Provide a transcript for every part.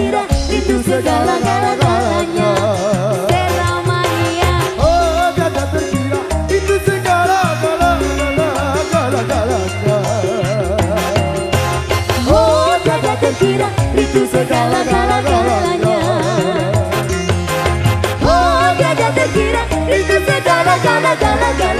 terkira itu segala-galanya terkira itu segala-gala-gala-gala-galanya Oh tiada terkira itu segala-galanya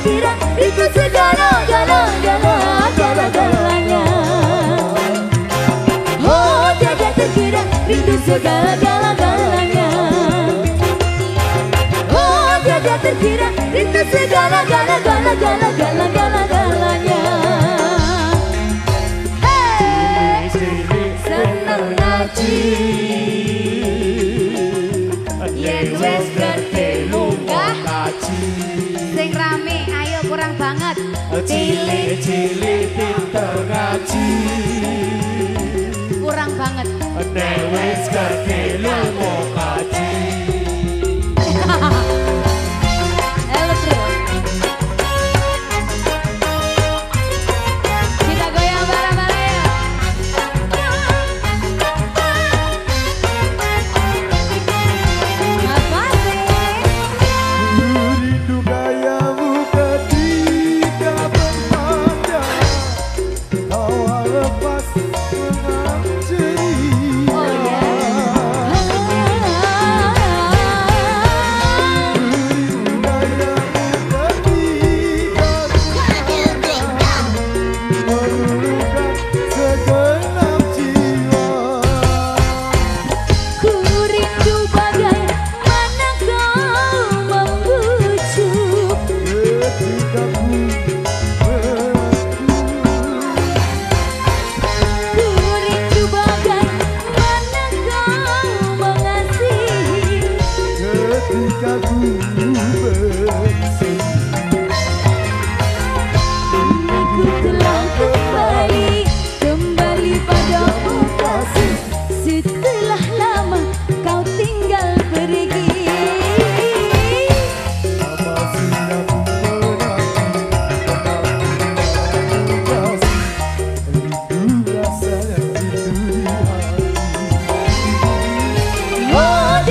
tiada terkira rindu segala-gala-gala-gala-galanya Oh tiada terkira rindu segala-gala-galanya Oh tiada terkira rindu segala-gala-gala-gala-gala-gala-galanya Hey! Seneng ngaji Yen wes Cilik-cilik pinter ngaji. Kurang banget. Nek wis ngerti lunga kaji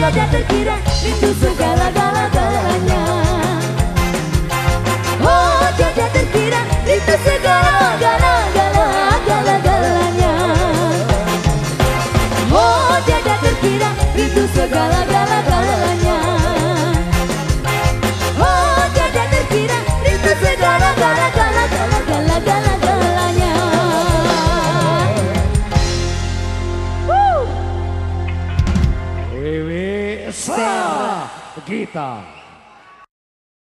tak terkira Itu segala-gala-galanya Oh tidak terkira Itu segala-gala-gala-galanya Oh tidak terkira Itu segala Brita.